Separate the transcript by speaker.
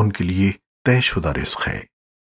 Speaker 1: ان کے لیے طے شدہ رزق ہے۔